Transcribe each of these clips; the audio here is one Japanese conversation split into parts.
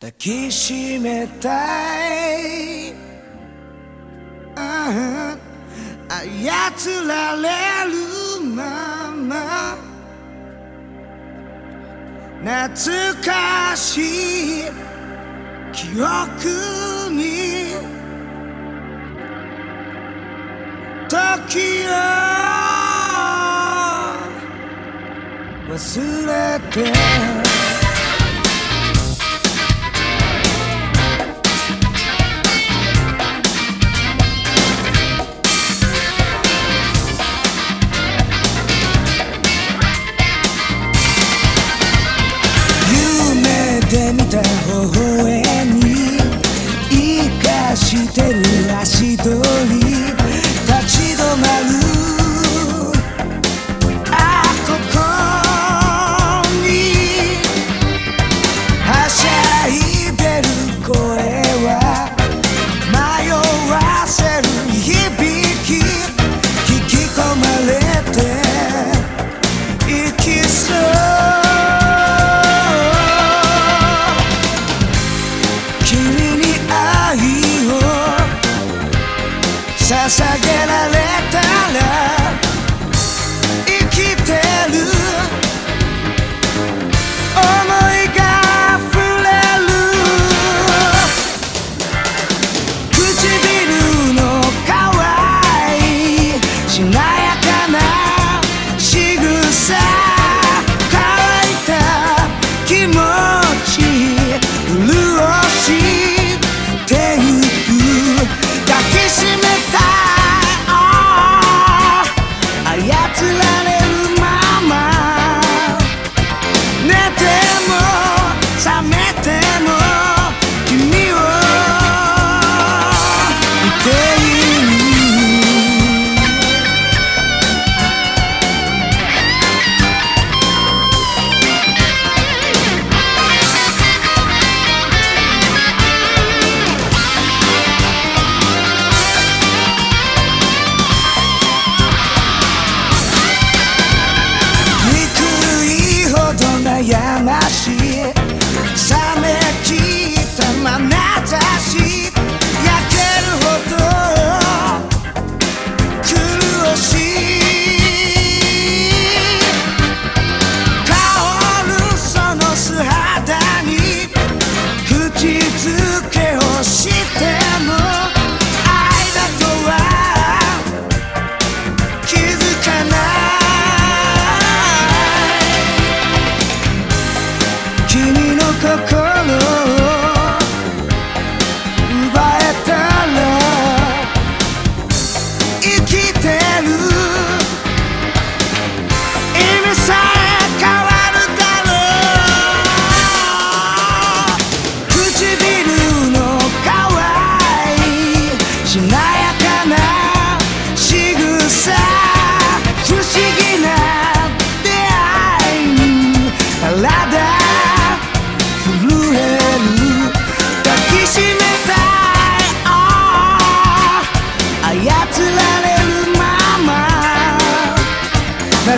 抱きしめたい。ああ操られるまま。懐かしい記憶に。時を忘れて。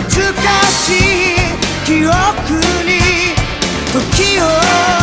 懐かしい記憶に時を